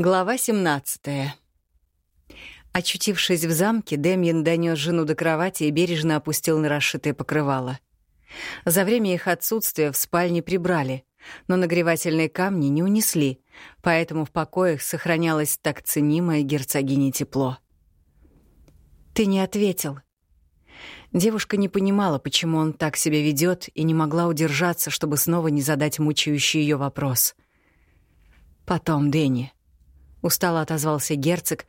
Глава 17. Очутившись в замке, Демьян донес жену до кровати и бережно опустил на расшитое покрывало. За время их отсутствия в спальне прибрали, но нагревательные камни не унесли, поэтому в покоях сохранялось так ценимое герцогине тепло. «Ты не ответил». Девушка не понимала, почему он так себя ведет, и не могла удержаться, чтобы снова не задать мучающий ее вопрос. «Потом, Дэнни», Устало отозвался герцог.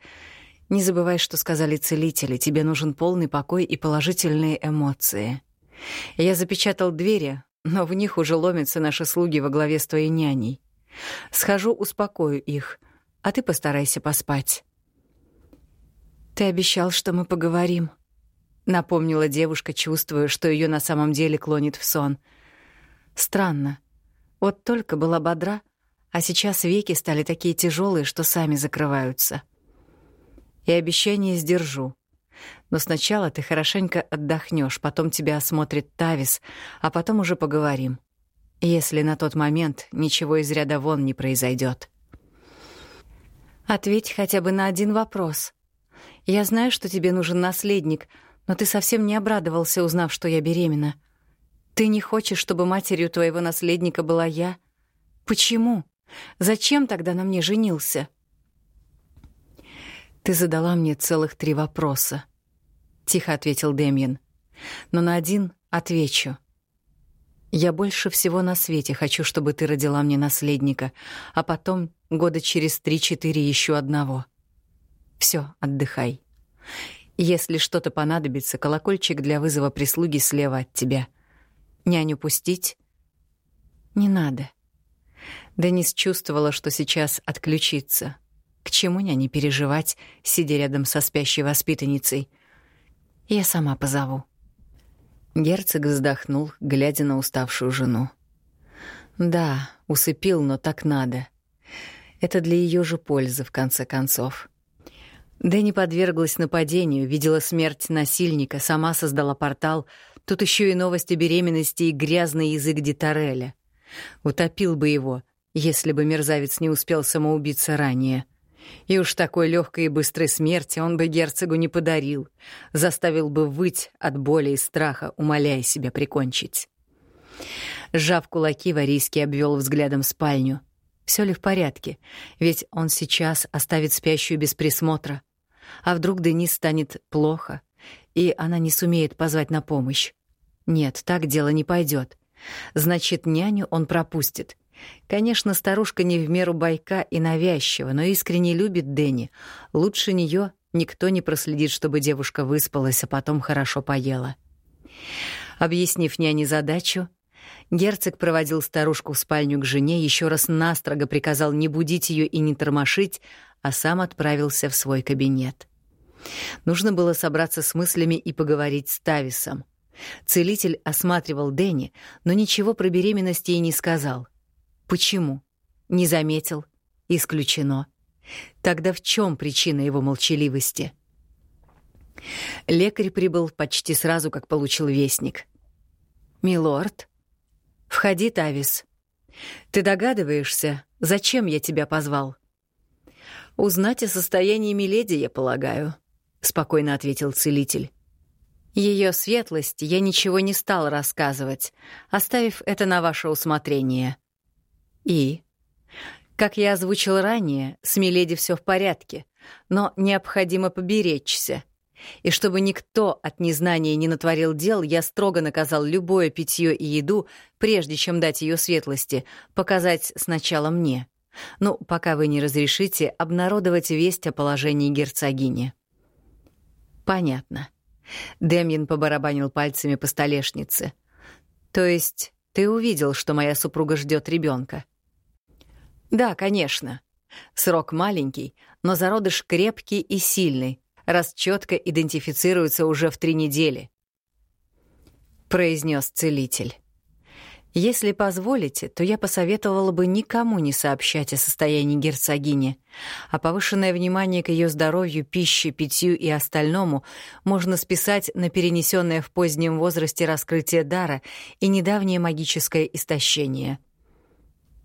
Не забывай, что сказали целители. Тебе нужен полный покой и положительные эмоции. Я запечатал двери, но в них уже ломятся наши слуги во главе с твоей няней. Схожу, успокою их, а ты постарайся поспать. Ты обещал, что мы поговорим, напомнила девушка, чувствуя, что ее на самом деле клонит в сон. Странно. Вот только была бодра, а сейчас веки стали такие тяжелые, что сами закрываются. И обещание сдержу. Но сначала ты хорошенько отдохнешь, потом тебя осмотрит Тавис, а потом уже поговорим. Если на тот момент ничего из ряда вон не произойдет. Ответь хотя бы на один вопрос. Я знаю, что тебе нужен наследник, но ты совсем не обрадовался, узнав, что я беременна. Ты не хочешь, чтобы матерью твоего наследника была я? Почему? Зачем тогда на мне женился? Ты задала мне целых три вопроса, тихо ответил Демьян. Но на один отвечу. Я больше всего на свете хочу, чтобы ты родила мне наследника, а потом года через три-четыре еще одного. Все, отдыхай. Если что-то понадобится, колокольчик для вызова прислуги слева от тебя. Няню пустить? Не надо. Денис чувствовала, что сейчас отключится. К чему няне переживать, сидя рядом со спящей воспитанницей? Я сама позову. Герцог вздохнул, глядя на уставшую жену. Да, усыпил, но так надо. Это для ее же пользы, в конце концов. Дэнни подверглась нападению, видела смерть насильника, сама создала портал. Тут еще и новости беременности и грязный язык Дитареля. Утопил бы его, если бы мерзавец не успел самоубиться ранее. И уж такой легкой и быстрой смерти он бы герцогу не подарил, заставил бы выть от боли и страха, умоляя себя прикончить. Сжав кулаки, Варийский обвел взглядом спальню. Все ли в порядке? Ведь он сейчас оставит спящую без присмотра. А вдруг Денис станет плохо, и она не сумеет позвать на помощь? Нет, так дело не пойдет. Значит, няню он пропустит. Конечно, старушка не в меру байка и навязчива, но искренне любит Дэнни. Лучше нее никто не проследит, чтобы девушка выспалась, а потом хорошо поела. Объяснив няне задачу, герцог проводил старушку в спальню к жене, еще раз настрого приказал не будить ее и не тормошить, а сам отправился в свой кабинет. Нужно было собраться с мыслями и поговорить с Тависом. Целитель осматривал Дэнни, но ничего про беременность ей не сказал. Почему? Не заметил. Исключено. Тогда в чем причина его молчаливости? Лекарь прибыл почти сразу, как получил вестник. «Милорд?» «Входи, Тавис. Ты догадываешься, зачем я тебя позвал?» «Узнать о состоянии Миледи, я полагаю», — спокойно ответил целитель. Ее светлость я ничего не стал рассказывать, оставив это на ваше усмотрение. И? Как я озвучил ранее, с Миледи все в порядке, но необходимо поберечься. И чтобы никто от незнания не натворил дел, я строго наказал любое питье и еду, прежде чем дать ее светлости, показать сначала мне. Ну, пока вы не разрешите обнародовать весть о положении герцогини. Понятно. Демьян побарабанил пальцами по столешнице. «То есть ты увидел, что моя супруга ждет ребенка? «Да, конечно. Срок маленький, но зародыш крепкий и сильный, раз четко идентифицируется уже в три недели», — произнес целитель. Если позволите, то я посоветовала бы никому не сообщать о состоянии герцогини, а повышенное внимание к ее здоровью, пище, питью и остальному можно списать на перенесенное в позднем возрасте раскрытие дара и недавнее магическое истощение.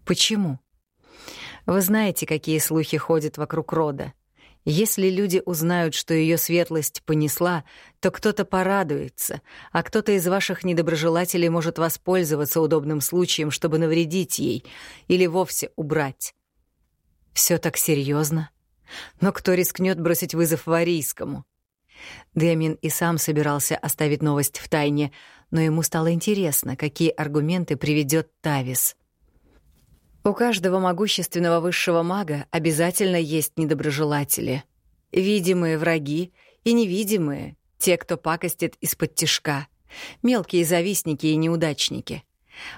Почему? Вы знаете, какие слухи ходят вокруг рода. Если люди узнают, что ее светлость понесла, то кто-то порадуется, а кто-то из ваших недоброжелателей может воспользоваться удобным случаем, чтобы навредить ей или вовсе убрать. Все так серьезно. Но кто рискнет бросить вызов Варийскому? Демин и сам собирался оставить новость в тайне, но ему стало интересно, какие аргументы приведет Тавис. У каждого могущественного высшего мага обязательно есть недоброжелатели. Видимые враги и невидимые, те, кто пакостит из-под тишка, мелкие завистники и неудачники.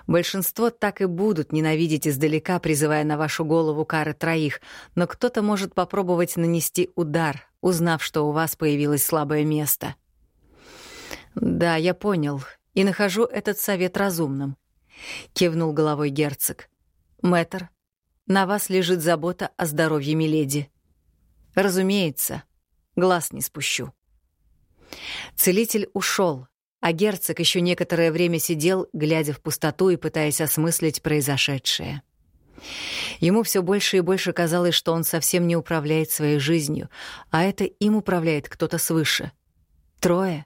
Большинство так и будут ненавидеть издалека, призывая на вашу голову кары троих, но кто-то может попробовать нанести удар, узнав, что у вас появилось слабое место. «Да, я понял, и нахожу этот совет разумным», — кивнул головой герцог. Мэтр, на вас лежит забота о здоровье Миледи. Разумеется, глаз не спущу. Целитель ушел, а герцог еще некоторое время сидел, глядя в пустоту и пытаясь осмыслить произошедшее. Ему все больше и больше казалось, что он совсем не управляет своей жизнью, а это им управляет кто-то свыше. Трое.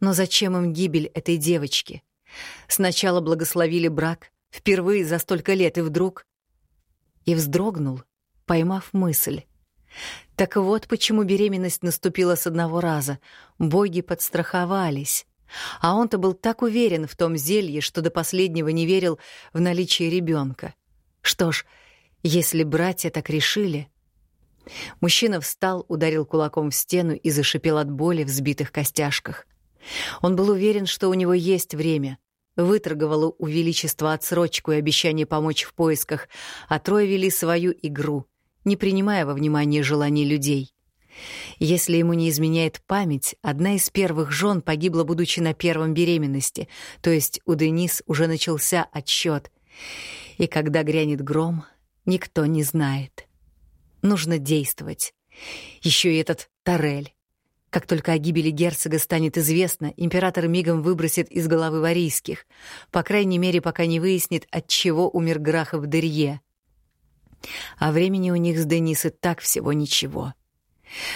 Но зачем им гибель этой девочки? Сначала благословили брак, Впервые за столько лет, и вдруг... И вздрогнул, поймав мысль. Так вот почему беременность наступила с одного раза. Боги подстраховались. А он-то был так уверен в том зелье, что до последнего не верил в наличие ребенка. Что ж, если братья так решили... Мужчина встал, ударил кулаком в стену и зашипел от боли в сбитых костяшках. Он был уверен, что у него есть время, выторговала у Величества отсрочку и обещание помочь в поисках, а трое вели свою игру, не принимая во внимание желаний людей. Если ему не изменяет память, одна из первых жен погибла, будучи на первом беременности, то есть у Денис уже начался отсчет. И когда грянет гром, никто не знает. Нужно действовать. Еще и этот Тарель. Как только о гибели герцога станет известно, император мигом выбросит из головы варийских, по крайней мере, пока не выяснит, от чего умер Грах в Дерье. А времени у них с Денис и так всего ничего.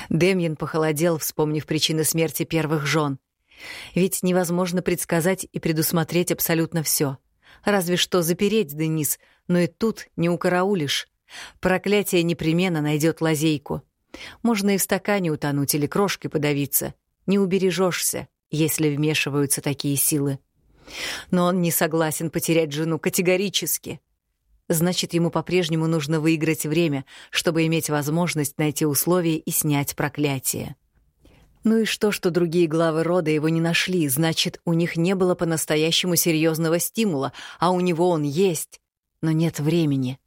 Демьян похолодел, вспомнив причины смерти первых жен. Ведь невозможно предсказать и предусмотреть абсолютно все. Разве что запереть Денис, но и тут не укараулишь. Проклятие непременно найдет лазейку. Можно и в стакане утонуть или крошкой подавиться. Не убережешься, если вмешиваются такие силы. Но он не согласен потерять жену категорически. Значит, ему по-прежнему нужно выиграть время, чтобы иметь возможность найти условия и снять проклятие. Ну и что, что другие главы рода его не нашли, значит, у них не было по-настоящему серьезного стимула, а у него он есть, но нет времени.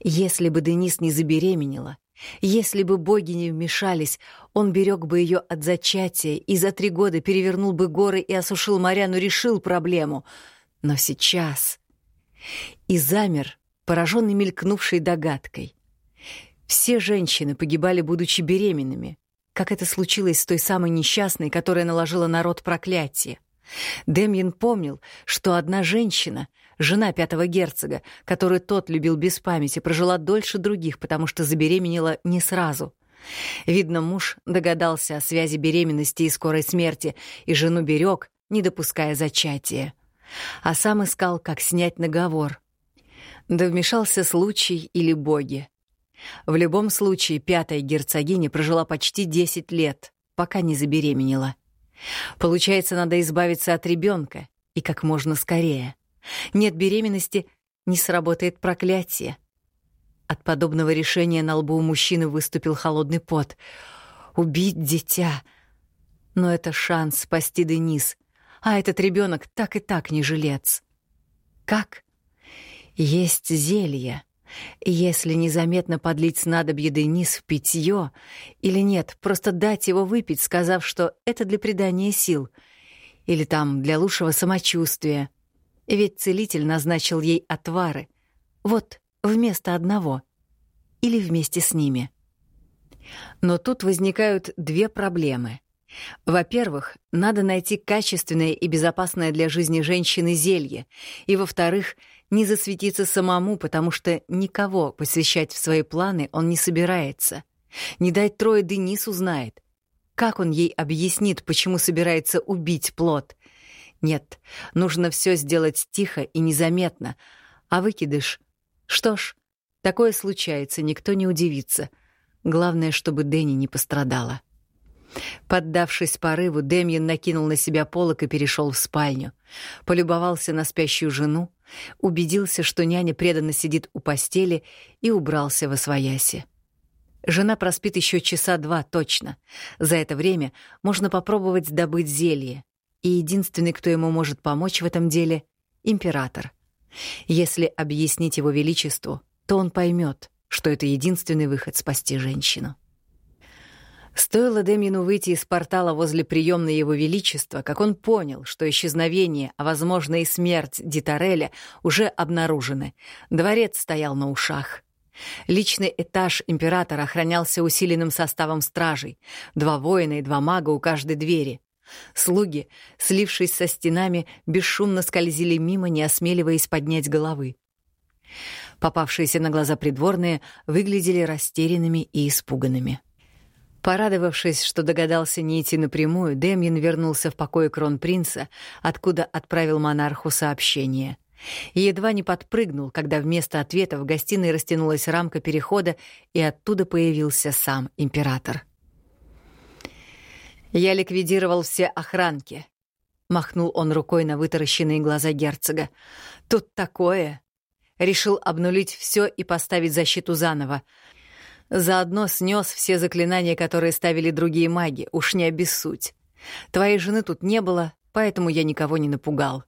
Если бы Денис не забеременела, если бы боги не вмешались, он берег бы ее от зачатия и за три года перевернул бы горы и осушил моря, но решил проблему. Но сейчас... И замер, пораженный мелькнувшей догадкой. Все женщины погибали, будучи беременными, как это случилось с той самой несчастной, которая наложила народ проклятие. Демьян помнил, что одна женщина — жена пятого герцога, которую тот любил без памяти, прожила дольше других, потому что забеременела не сразу. Видно, муж догадался о связи беременности и скорой смерти, и жену берег, не допуская зачатия. А сам искал, как снять наговор. Да вмешался случай или боги. В любом случае, пятая герцогиня прожила почти 10 лет, пока не забеременела. Получается, надо избавиться от ребенка, и как можно скорее. Нет беременности, не сработает проклятие. От подобного решения на лбу у мужчины выступил холодный пот. Убить дитя. Но это шанс спасти Денис. А этот ребенок так и так не жилец. Как? Есть зелье. Если незаметно подлить снадобье Денис в питье, или нет, просто дать его выпить, сказав, что это для придания сил, или там для лучшего самочувствия — ведь целитель назначил ей отвары. Вот, вместо одного. Или вместе с ними. Но тут возникают две проблемы. Во-первых, надо найти качественное и безопасное для жизни женщины зелье. И, во-вторых, не засветиться самому, потому что никого посвящать в свои планы он не собирается. Не дать трое Денис узнает. Как он ей объяснит, почему собирается убить плод? Нет, нужно все сделать тихо и незаметно. А выкидыш? Что ж, такое случается, никто не удивится. Главное, чтобы Дэнни не пострадала. Поддавшись порыву, Демьян накинул на себя полок и перешел в спальню. Полюбовался на спящую жену, убедился, что няня преданно сидит у постели и убрался во свояси. Жена проспит еще часа два точно. За это время можно попробовать добыть зелье. И единственный, кто ему может помочь в этом деле — император. Если объяснить его величеству, то он поймет, что это единственный выход спасти женщину. Стоило Демину выйти из портала возле приемной его величества, как он понял, что исчезновение, а, возможно, и смерть Дитареля уже обнаружены. Дворец стоял на ушах. Личный этаж императора охранялся усиленным составом стражей. Два воина и два мага у каждой двери. Слуги, слившись со стенами, бесшумно скользили мимо, не осмеливаясь поднять головы. Попавшиеся на глаза придворные выглядели растерянными и испуганными. Порадовавшись, что догадался не идти напрямую, Демьян вернулся в покой кронпринца, откуда отправил монарху сообщение. Едва не подпрыгнул, когда вместо ответа в гостиной растянулась рамка перехода, и оттуда появился сам император. «Я ликвидировал все охранки», — махнул он рукой на вытаращенные глаза герцога. «Тут такое!» Решил обнулить все и поставить защиту заново. Заодно снес все заклинания, которые ставили другие маги, уж не обессудь. Твоей жены тут не было, поэтому я никого не напугал.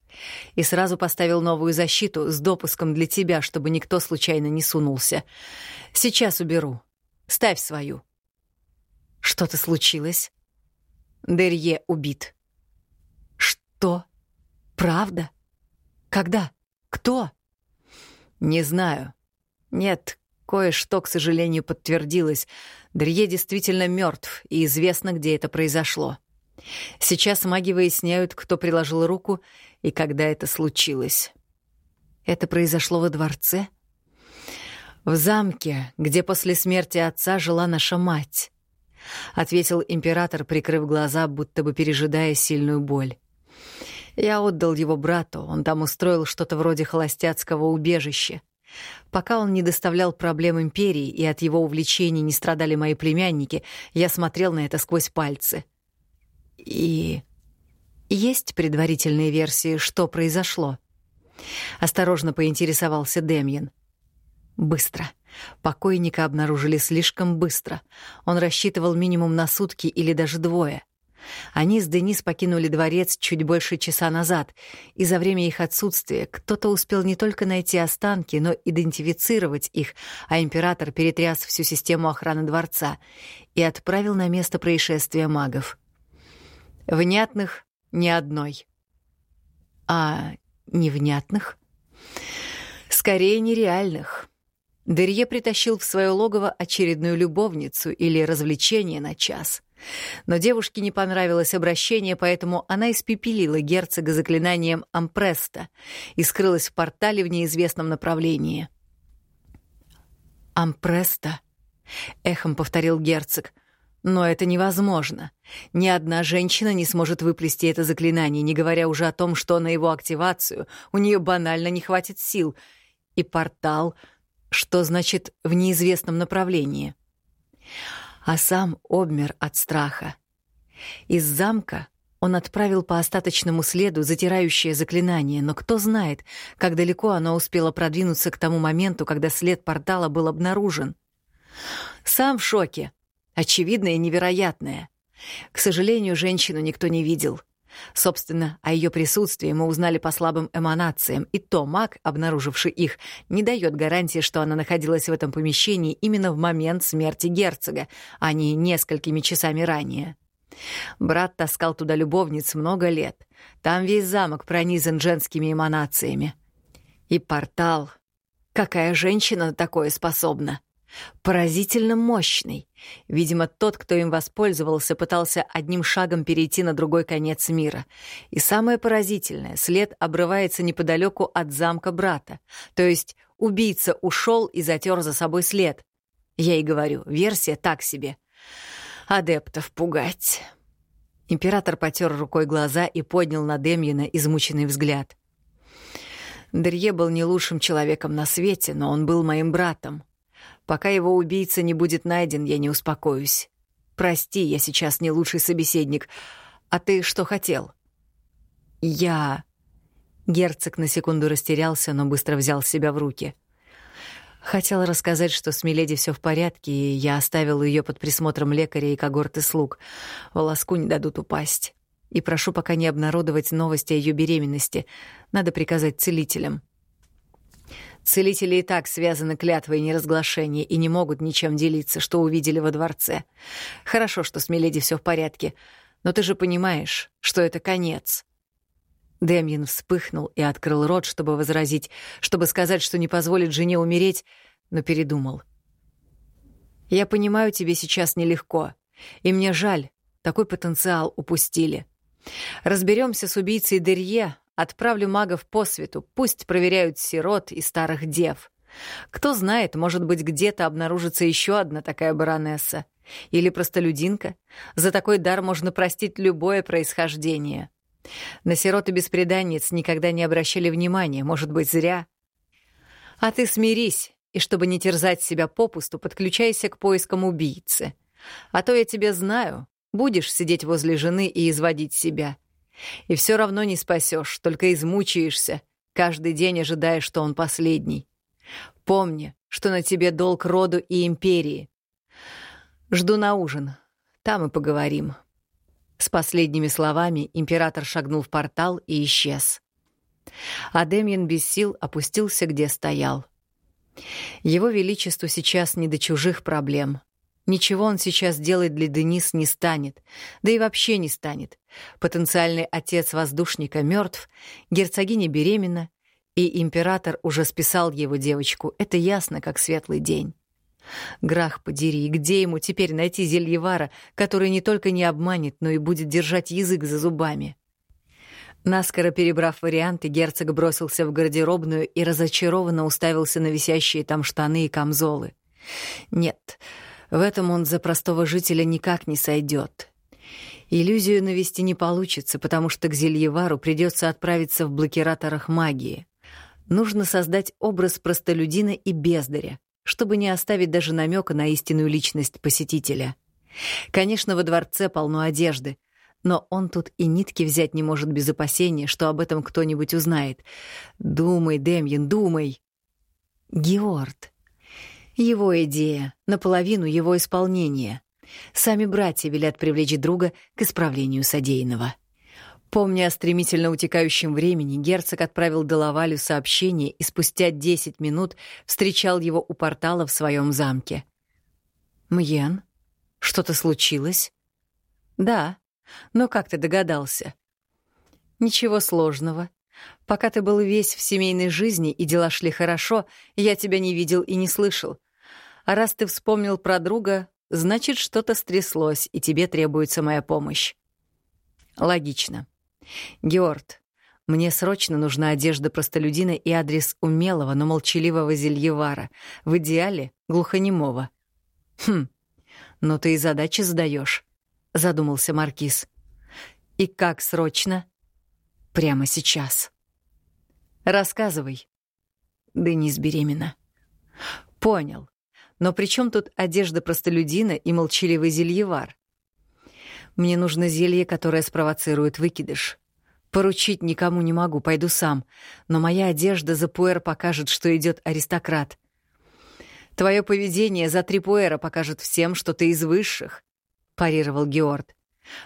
И сразу поставил новую защиту с допуском для тебя, чтобы никто случайно не сунулся. Сейчас уберу. Ставь свою. Что-то случилось? Дерье убит. Что? Правда? Когда? Кто? Не знаю. Нет, Кое-что, к сожалению, подтвердилось. Дрье действительно мертв, и известно, где это произошло. Сейчас маги выясняют, кто приложил руку и когда это случилось. Это произошло во дворце? В замке, где после смерти отца жила наша мать. Ответил император, прикрыв глаза, будто бы пережидая сильную боль. Я отдал его брату, он там устроил что-то вроде холостяцкого убежища. Пока он не доставлял проблем империи и от его увлечений не страдали мои племянники, я смотрел на это сквозь пальцы. И есть предварительные версии, что произошло? Осторожно поинтересовался Демьян. Быстро. Покойника обнаружили слишком быстро. Он рассчитывал минимум на сутки или даже двое. Они с Денис покинули дворец чуть больше часа назад, и за время их отсутствия кто-то успел не только найти останки, но идентифицировать их, а император перетряс всю систему охраны дворца и отправил на место происшествия магов. Внятных — ни одной. А невнятных? Скорее, нереальных. Дерье притащил в свое логово очередную любовницу или развлечение на час — но девушке не понравилось обращение, поэтому она испепелила герцога заклинанием Ампреста и скрылась в портале в неизвестном направлении. «Ампреста?» — эхом повторил герцог. «Но это невозможно. Ни одна женщина не сможет выплести это заклинание, не говоря уже о том, что на его активацию у нее банально не хватит сил. И портал, что значит «в неизвестном направлении» а сам обмер от страха. Из замка он отправил по остаточному следу затирающее заклинание, но кто знает, как далеко оно успело продвинуться к тому моменту, когда след портала был обнаружен. Сам в шоке. Очевидное и невероятное. К сожалению, женщину никто не видел. Собственно, о ее присутствии мы узнали по слабым эманациям, и то маг, обнаруживший их, не дает гарантии, что она находилась в этом помещении именно в момент смерти герцога, а не несколькими часами ранее. Брат таскал туда любовниц много лет. Там весь замок пронизан женскими эманациями. И портал. Какая женщина на такое способна? Поразительно мощный. Видимо, тот, кто им воспользовался, пытался одним шагом перейти на другой конец мира. И самое поразительное, след обрывается неподалеку от замка брата. То есть убийца ушел и затер за собой след. Я и говорю, версия так себе. Адептов пугать. Император потер рукой глаза и поднял на Демьена измученный взгляд. Дерье был не лучшим человеком на свете, но он был моим братом. Пока его убийца не будет найден, я не успокоюсь. Прости, я сейчас не лучший собеседник. А ты что хотел? Я... Герцог на секунду растерялся, но быстро взял себя в руки. Хотел рассказать, что с Миледи все в порядке, и я оставил ее под присмотром лекаря и когорты слуг. Волоску не дадут упасть. И прошу пока не обнародовать новости о ее беременности. Надо приказать целителям. Целители и так связаны клятвой неразглашения и не могут ничем делиться, что увидели во дворце. Хорошо, что с Миледи все в порядке, но ты же понимаешь, что это конец. Демьян вспыхнул и открыл рот, чтобы возразить, чтобы сказать, что не позволит жене умереть, но передумал. «Я понимаю, тебе сейчас нелегко, и мне жаль, такой потенциал упустили. Разберемся с убийцей Дерье, Отправлю магов по свету, пусть проверяют сирот и старых дев. Кто знает, может быть, где-то обнаружится еще одна такая баронесса. Или простолюдинка. За такой дар можно простить любое происхождение. На сирот и беспреданниц никогда не обращали внимания, может быть, зря. А ты смирись, и чтобы не терзать себя попусту, подключайся к поискам убийцы. А то я тебя знаю, будешь сидеть возле жены и изводить себя. И все равно не спасешь, только измучаешься, каждый день ожидая, что он последний. Помни, что на тебе долг роду и империи. Жду на ужин. Там и поговорим. С последними словами император шагнул в портал и исчез. А Демьян без сил опустился, где стоял. Его Величеству сейчас не до чужих проблем. Ничего он сейчас делать для Денис не станет, да и вообще не станет. Потенциальный отец воздушника мертв, герцогиня беременна, и император уже списал его девочку. Это ясно, как светлый день. Грах подери, где ему теперь найти Зельевара, который не только не обманет, но и будет держать язык за зубами? Наскоро перебрав варианты, герцог бросился в гардеробную и разочарованно уставился на висящие там штаны и камзолы. Нет, в этом он за простого жителя никак не сойдет. Иллюзию навести не получится, потому что к Зельевару придется отправиться в блокираторах магии. Нужно создать образ простолюдина и бездаря, чтобы не оставить даже намека на истинную личность посетителя. Конечно, во дворце полно одежды, но он тут и нитки взять не может без опасения, что об этом кто-нибудь узнает. Думай, Демьян, думай. Георд. Его идея, наполовину его исполнение. Сами братья велят привлечь друга к исправлению содеянного. Помня о стремительно утекающем времени, герцог отправил Делавалю сообщение и спустя 10 минут встречал его у портала в своем замке. «Мьен, что-то случилось?» «Да. Но как ты догадался?» «Ничего сложного. Пока ты был весь в семейной жизни и дела шли хорошо, я тебя не видел и не слышал. А раз ты вспомнил про друга, значит, что-то стряслось, и тебе требуется моя помощь. Логично. Георд, мне срочно нужна одежда простолюдина и адрес умелого, но молчаливого зельевара, в идеале глухонемого. Хм, ну ты и задачи задаешь, задумался Маркиз. И как срочно? Прямо сейчас. Рассказывай. Денис беременна. Понял. Но при чем тут одежда простолюдина и молчаливый зельевар? Мне нужно зелье, которое спровоцирует выкидыш. Поручить никому не могу, пойду сам. Но моя одежда за пуэр покажет, что идет аристократ. Твое поведение за три пуэра покажет всем, что ты из высших, — парировал Георд.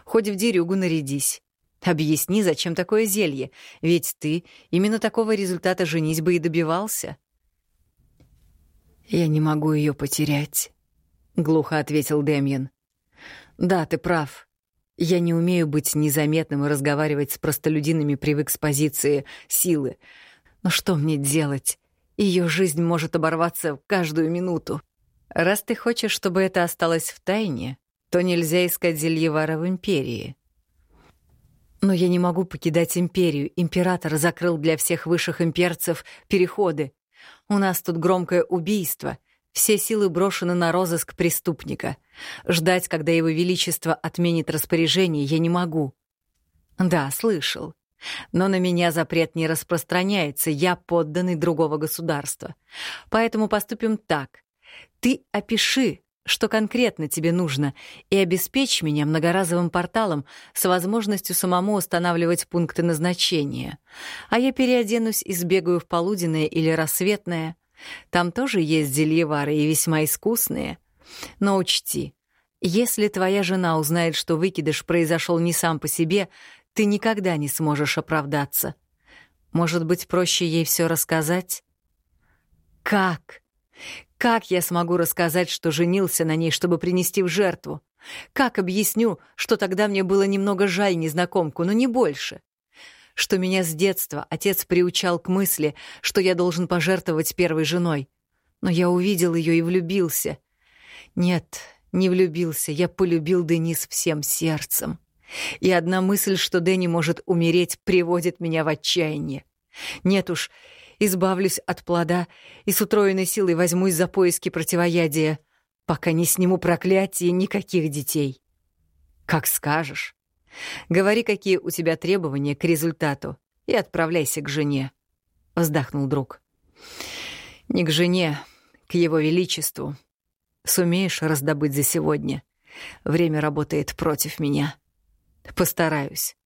Хоть в дерюгу нарядись. Объясни, зачем такое зелье, ведь ты именно такого результата женись бы и добивался. «Я не могу ее потерять», — глухо ответил Демьян. «Да, ты прав. Я не умею быть незаметным и разговаривать с простолюдинами привык с позиции силы. Но что мне делать? Ее жизнь может оборваться в каждую минуту». Раз ты хочешь, чтобы это осталось в тайне, то нельзя искать Зельевара в Империи. Но я не могу покидать Империю. Император закрыл для всех высших имперцев переходы. У нас тут громкое убийство. Все силы брошены на розыск преступника. Ждать, когда его величество отменит распоряжение, я не могу. Да, слышал. Но на меня запрет не распространяется, я подданный другого государства. Поэтому поступим так. Ты опиши, что конкретно тебе нужно, и обеспечь меня многоразовым порталом с возможностью самому устанавливать пункты назначения. А я переоденусь и сбегаю в полуденное или рассветное. Там тоже есть зельевары и весьма искусные. Но учти, если твоя жена узнает, что выкидыш произошел не сам по себе, ты никогда не сможешь оправдаться. Может быть, проще ей все рассказать? Как? Как я смогу рассказать, что женился на ней, чтобы принести в жертву? Как объясню, что тогда мне было немного жаль незнакомку, но не больше? Что меня с детства отец приучал к мысли, что я должен пожертвовать первой женой. Но я увидел ее и влюбился. Нет, не влюбился, я полюбил Денис всем сердцем. И одна мысль, что Дэнни может умереть, приводит меня в отчаяние. Нет уж, избавлюсь от плода и с утроенной силой возьмусь за поиски противоядия, пока не сниму проклятие никаких детей. Как скажешь. Говори, какие у тебя требования к результату, и отправляйся к жене. Вздохнул друг. Не к жене, к его величеству. Сумеешь раздобыть за сегодня. Время работает против меня. Постараюсь.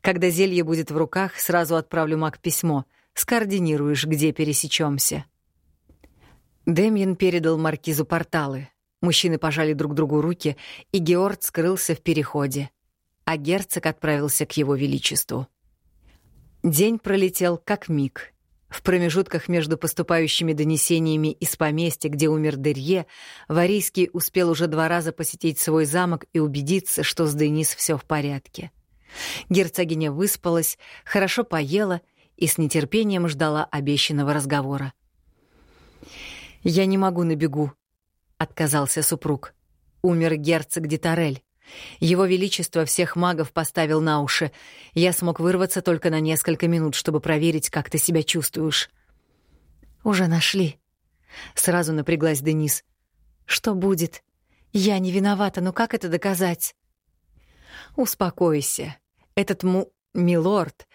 Когда зелье будет в руках, сразу отправлю маг письмо — Скоординируешь, где пересечемся. Демьян передал маркизу порталы. Мужчины пожали друг другу руки, и Георг скрылся в переходе, а герцог отправился к его величеству. День пролетел как миг. В промежутках между поступающими донесениями из поместья, где умер Дерье, Варийский успел уже два раза посетить свой замок и убедиться, что с Денис все в порядке. Герцогиня выспалась, хорошо поела и с нетерпением ждала обещанного разговора. «Я не могу на бегу», — отказался супруг. «Умер герцог Дитарель. Его Величество всех магов поставил на уши. Я смог вырваться только на несколько минут, чтобы проверить, как ты себя чувствуешь». «Уже нашли». Сразу напряглась Денис. «Что будет? Я не виновата, но как это доказать?» «Успокойся. Этот му... милорд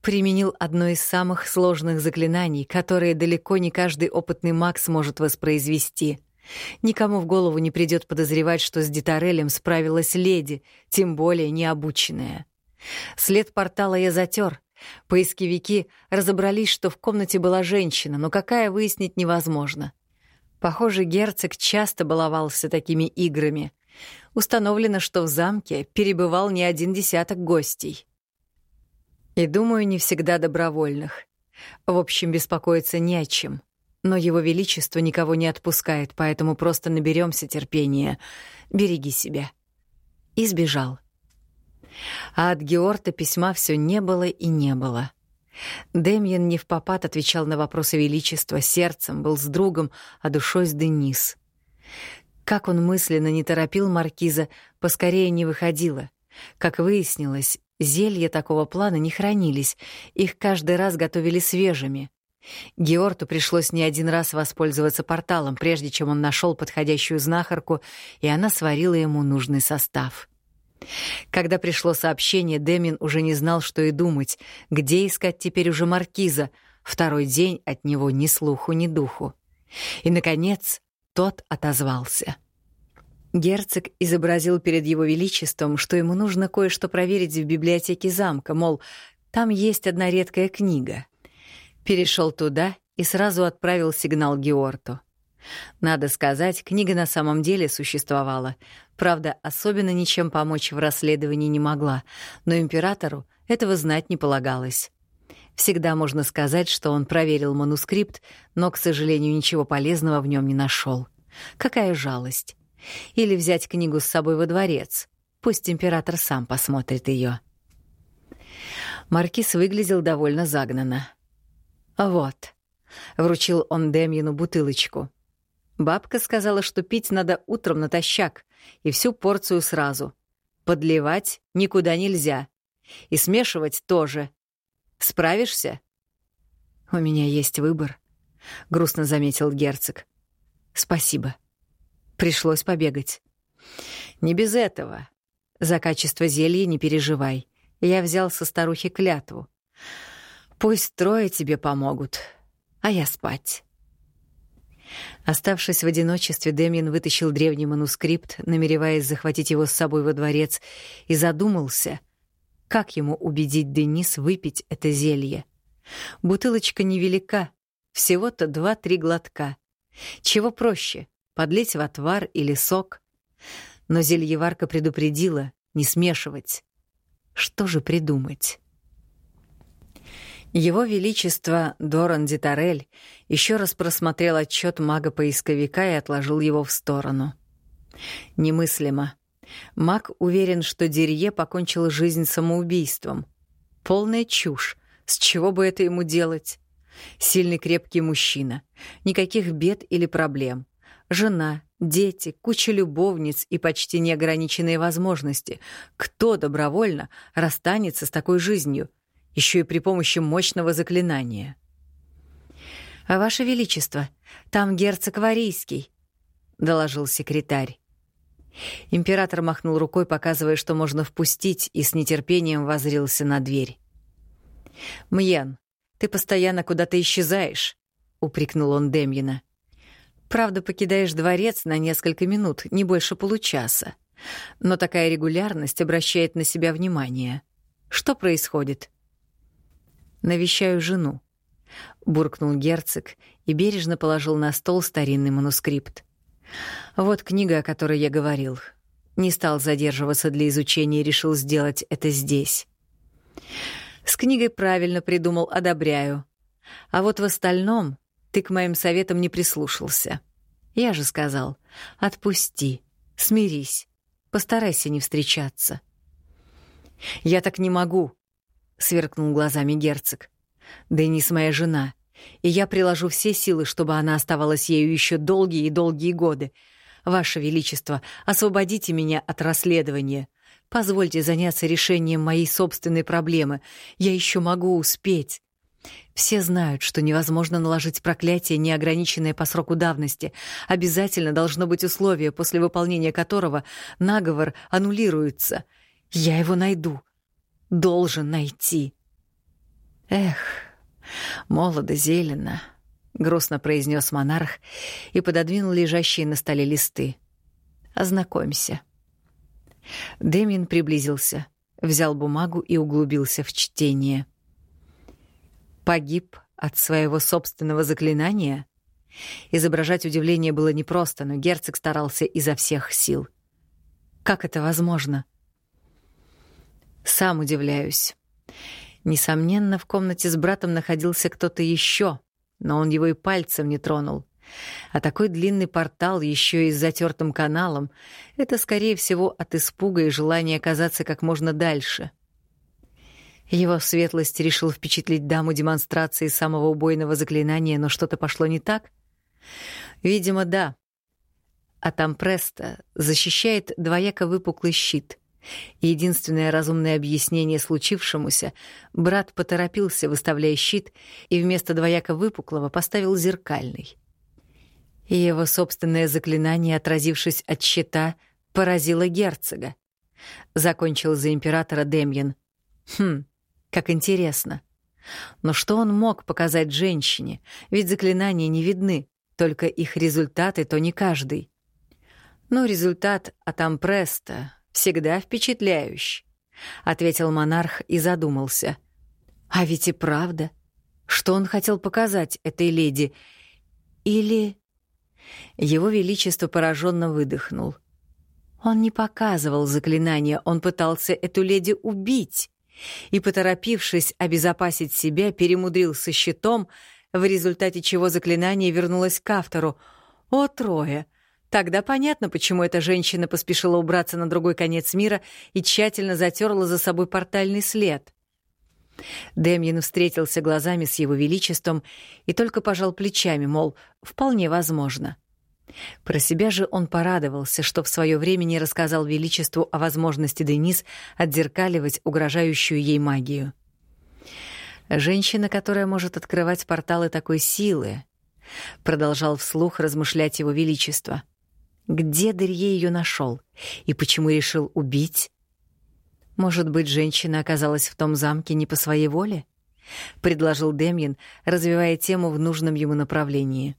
применил одно из самых сложных заклинаний, которые далеко не каждый опытный маг сможет воспроизвести. Никому в голову не придет подозревать, что с Дитарелем справилась леди, тем более необученная. След портала я затер. Поисковики разобрались, что в комнате была женщина, но какая выяснить невозможно. Похоже, герцог часто баловался такими играми. Установлено, что в замке перебывал не один десяток гостей. И, думаю, не всегда добровольных. В общем, беспокоиться не о чем. Но Его Величество никого не отпускает, поэтому просто наберемся терпения. Береги себя. И сбежал. А от Георта письма все не было и не было. Демьян не в попад отвечал на вопросы Величества сердцем, был с другом, а душой с Денис. Как он мысленно не торопил маркиза, поскорее не выходило. Как выяснилось, Зелья такого плана не хранились, их каждый раз готовили свежими. Георту пришлось не один раз воспользоваться порталом, прежде чем он нашел подходящую знахарку, и она сварила ему нужный состав. Когда пришло сообщение, Демин уже не знал, что и думать, где искать теперь уже маркиза. Второй день от него ни слуху, ни духу. И, наконец, тот отозвался — Герцог изобразил перед его величеством, что ему нужно кое-что проверить в библиотеке замка, мол, там есть одна редкая книга. Перешел туда и сразу отправил сигнал Георту. Надо сказать, книга на самом деле существовала. Правда, особенно ничем помочь в расследовании не могла, но императору этого знать не полагалось. Всегда можно сказать, что он проверил манускрипт, но, к сожалению, ничего полезного в нем не нашел. Какая жалость. Или взять книгу с собой во дворец. Пусть император сам посмотрит ее. Маркиз выглядел довольно загнанно. «Вот», — вручил он Демьину бутылочку. Бабка сказала, что пить надо утром натощак и всю порцию сразу. Подливать никуда нельзя. И смешивать тоже. Справишься? У меня есть выбор, грустно заметил герцог. Спасибо. Пришлось побегать. Не без этого. За качество зелья не переживай. Я взял со старухи клятву. Пусть трое тебе помогут, а я спать. Оставшись в одиночестве, Демьян вытащил древний манускрипт, намереваясь захватить его с собой во дворец, и задумался, как ему убедить Денис выпить это зелье. Бутылочка невелика, всего-то два-три глотка. Чего проще — подлить в отвар или сок. Но зельеварка предупредила не смешивать. Что же придумать? Его Величество Доран Дитарель еще раз просмотрел отчет мага-поисковика и отложил его в сторону. Немыслимо. Маг уверен, что Дерье покончил жизнь самоубийством. Полная чушь. С чего бы это ему делать? Сильный крепкий мужчина. Никаких бед или проблем. Жена, дети, куча любовниц и почти неограниченные возможности. Кто добровольно расстанется с такой жизнью — еще и при помощи мощного заклинания. «А «Ваше Величество, там герцог Варийский», — доложил секретарь. Император махнул рукой, показывая, что можно впустить, и с нетерпением возрился на дверь. «Мьен, ты постоянно куда-то исчезаешь», — упрекнул он Демьина. «Правда, покидаешь дворец на несколько минут, не больше получаса. Но такая регулярность обращает на себя внимание. Что происходит?» навещаю жену», — буркнул герцог и бережно положил на стол старинный манускрипт. «Вот книга, о которой я говорил. Не стал задерживаться для изучения и решил сделать это здесь. С книгой правильно придумал, одобряю. А вот в остальном ты к моим советам не прислушался. Я же сказал, отпусти, смирись, постарайся не встречаться». «Я так не могу», сверкнул глазами герцог. Денис моя жена, и я приложу все силы, чтобы она оставалась ею еще долгие и долгие годы. Ваше Величество, освободите меня от расследования. Позвольте заняться решением моей собственной проблемы. Я еще могу успеть. Все знают, что невозможно наложить проклятие, неограниченное по сроку давности. Обязательно должно быть условие, после выполнения которого наговор аннулируется. Я его найду должен найти. Эх, молодо зелено, грустно произнес монарх и пододвинул лежащие на столе листы. Ознакомься. Демин приблизился, взял бумагу и углубился в чтение. Погиб от своего собственного заклинания? Изображать удивление было непросто, но герцог старался изо всех сил. Как это возможно? Сам удивляюсь. Несомненно, в комнате с братом находился кто-то еще, но он его и пальцем не тронул. А такой длинный портал еще и с затертым каналом — это, скорее всего, от испуга и желания оказаться как можно дальше. Его светлость решил впечатлить даму демонстрацией самого убойного заклинания, но что-то пошло не так? Видимо, да. А там Преста защищает двояко выпуклый щит. Единственное разумное объяснение случившемуся — брат поторопился, выставляя щит, и вместо двояко выпуклого поставил зеркальный. И его собственное заклинание, отразившись от щита, поразило герцога. Закончил за императора Демьян. Хм, как интересно. Но что он мог показать женщине? Ведь заклинания не видны, только их результаты то не каждый. Ну, результат от Ампреста, всегда впечатляющий», — ответил монарх и задумался. «А ведь и правда. Что он хотел показать этой леди? Или...» Его Величество пораженно выдохнул. Он не показывал заклинания, он пытался эту леди убить. И, поторопившись обезопасить себя, перемудрился щитом, в результате чего заклинание вернулось к автору. «О, трое! Тогда понятно, почему эта женщина поспешила убраться на другой конец мира и тщательно затерла за собой портальный след. Демьян встретился глазами с его величеством и только пожал плечами, мол, вполне возможно. Про себя же он порадовался, что в свое время не рассказал Величеству о возможности Денис отзеркаливать угрожающую ей магию. Женщина, которая может открывать порталы такой силы, продолжал вслух размышлять его величество. Где Дерье ее нашел и почему решил убить? Может быть, женщина оказалась в том замке не по своей воле? предложил Демьян, развивая тему в нужном ему направлении.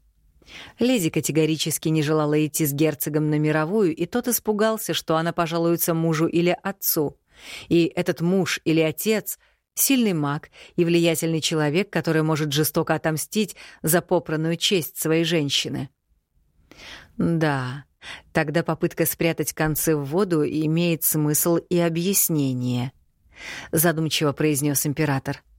Леди категорически не желала идти с герцогом на мировую, и тот испугался, что она пожалуется мужу или отцу. И этот муж или отец — сильный маг и влиятельный человек, который может жестоко отомстить за попранную честь своей женщины. Да, тогда попытка спрятать концы в воду имеет смысл и объяснение, задумчиво произнес император. —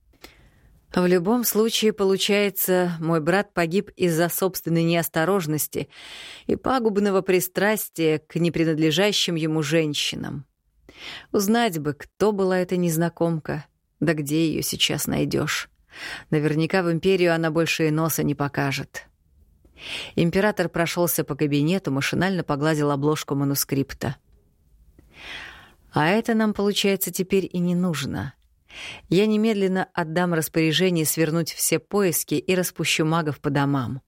в любом случае, получается, мой брат погиб из-за собственной неосторожности и пагубного пристрастия к непринадлежащим ему женщинам. Узнать бы, кто была эта незнакомка, да где ее сейчас найдешь. Наверняка в империю она больше и носа не покажет. Император прошелся по кабинету, машинально погладил обложку манускрипта. А это нам, получается, теперь и не нужно — я немедленно отдам распоряжение свернуть все поиски и распущу магов по домам.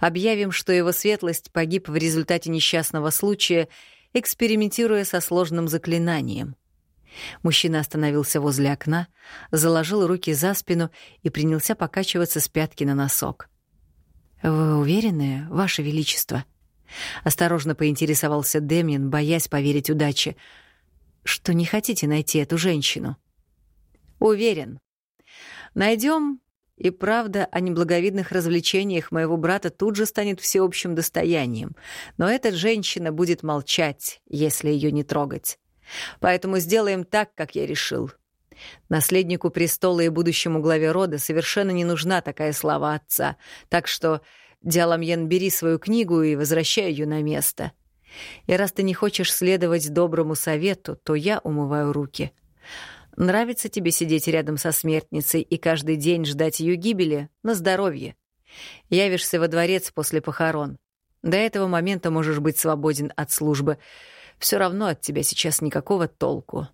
Объявим, что его светлость погиб в результате несчастного случая, экспериментируя со сложным заклинанием. Мужчина остановился возле окна, заложил руки за спину и принялся покачиваться с пятки на носок. «Вы уверены, Ваше Величество?» Осторожно поинтересовался Демьян, боясь поверить удаче. «Что не хотите найти эту женщину?» Уверен. Найдем, и правда о неблаговидных развлечениях моего брата тут же станет всеобщим достоянием. Но эта женщина будет молчать, если ее не трогать. Поэтому сделаем так, как я решил. Наследнику престола и будущему главе рода совершенно не нужна такая слава отца, так что, Диаламьен, бери свою книгу и возвращай ее на место. И раз ты не хочешь следовать доброму совету, то я умываю руки. Нравится тебе сидеть рядом со смертницей и каждый день ждать ее гибели? На здоровье. Явишься во дворец после похорон. До этого момента можешь быть свободен от службы. Все равно от тебя сейчас никакого толку.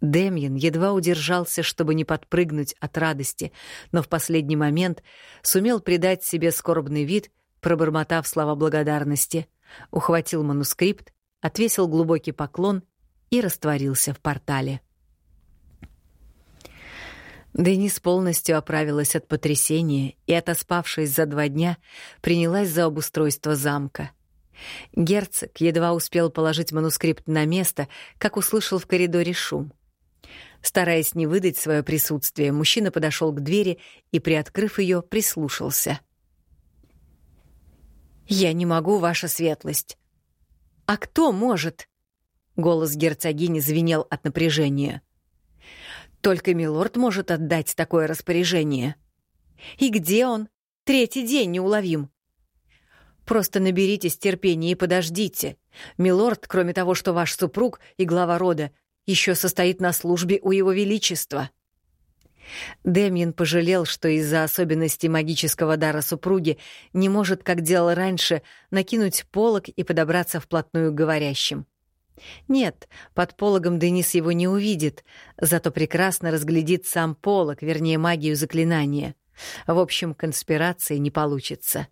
Демьян едва удержался, чтобы не подпрыгнуть от радости, но в последний момент сумел придать себе скорбный вид, пробормотав слова благодарности, ухватил манускрипт, отвесил глубокий поклон и растворился в портале. Денис полностью оправилась от потрясения и, отоспавшись за два дня, принялась за обустройство замка. Герцог едва успел положить манускрипт на место, как услышал в коридоре шум. Стараясь не выдать свое присутствие, мужчина подошел к двери и, приоткрыв ее, прислушался. «Я не могу, ваша светлость». «А кто может?» Голос герцогини звенел от напряжения. Только милорд может отдать такое распоряжение. И где он? Третий день неуловим. Просто наберитесь терпения и подождите. Милорд, кроме того, что ваш супруг и глава рода, еще состоит на службе у его величества. Демьян пожалел, что из-за особенностей магического дара супруги не может, как делал раньше, накинуть полог и подобраться вплотную к говорящим. Нет, под пологом Денис его не увидит, зато прекрасно разглядит сам полог, вернее, магию заклинания. В общем, конспирации не получится.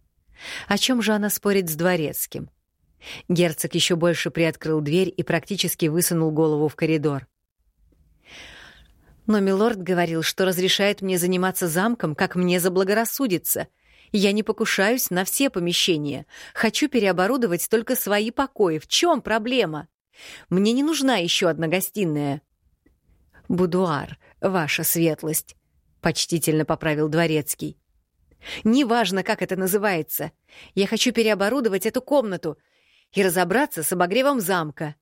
О чем же она спорит с дворецким? Герцог еще больше приоткрыл дверь и практически высунул голову в коридор. Но милорд говорил, что разрешает мне заниматься замком, как мне заблагорассудится. Я не покушаюсь на все помещения. Хочу переоборудовать только свои покои. В чем проблема? Мне не нужна еще одна гостиная. Будуар, ваша светлость, почтительно поправил дворецкий. Неважно, как это называется. Я хочу переоборудовать эту комнату и разобраться с обогревом замка.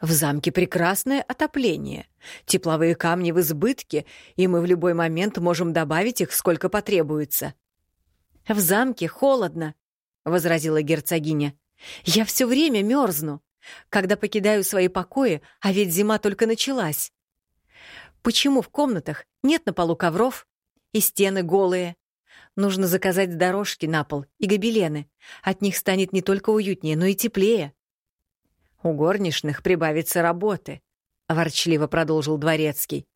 В замке прекрасное отопление. Тепловые камни в избытке, и мы в любой момент можем добавить их, сколько потребуется. В замке холодно, возразила герцогиня. Я все время мерзну когда покидаю свои покои, а ведь зима только началась. Почему в комнатах нет на полу ковров и стены голые? нужно заказать дорожки на пол и гобелены. От них станет не только уютнее, но и теплее. У горничных прибавится работы, — ворчливо продолжил Дворецкий.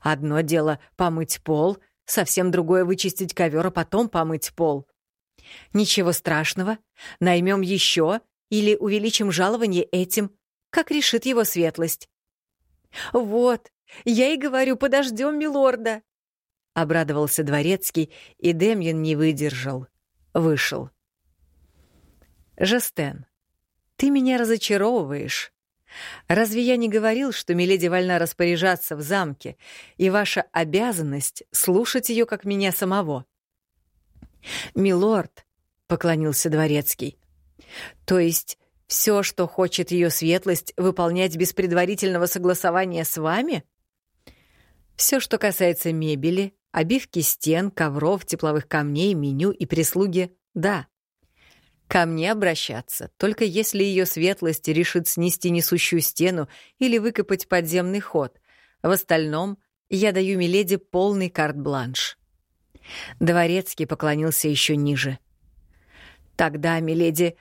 Одно дело — помыть пол, совсем другое — вычистить ковер, а потом помыть пол. Ничего страшного, наймем еще или увеличим жалование этим, как решит его светлость. Вот, я и говорю, подождем милорда. Обрадовался дворецкий, и Демьян не выдержал. Вышел. Жестен, ты меня разочаровываешь. Разве я не говорил, что Миледи вольна распоряжаться в замке, и ваша обязанность — слушать ее, как меня самого? «Милорд», — поклонился дворецкий, — «то есть все, что хочет ее светлость, выполнять без предварительного согласования с вами?» Все, что касается мебели, обивки стен, ковров, тепловых камней, меню и прислуги — да. Ко мне обращаться, только если ее светлость решит снести несущую стену или выкопать подземный ход. В остальном я даю Миледи полный карт-бланш. Дворецкий поклонился еще ниже. «Тогда, Миледи,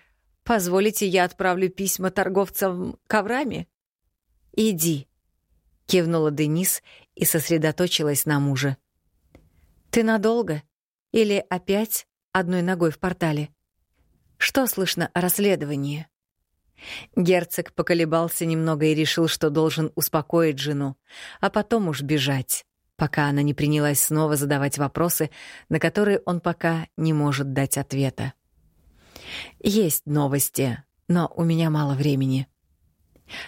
позволите я отправлю письма торговцам коврами?» «Иди», — кивнула Денис и сосредоточилась на муже. «Ты надолго? Или опять одной ногой в портале?» Что слышно о расследовании? Герцог поколебался немного и решил, что должен успокоить жену, а потом уж бежать, пока она не принялась снова задавать вопросы, на которые он пока не может дать ответа. «Есть новости, но у меня мало времени».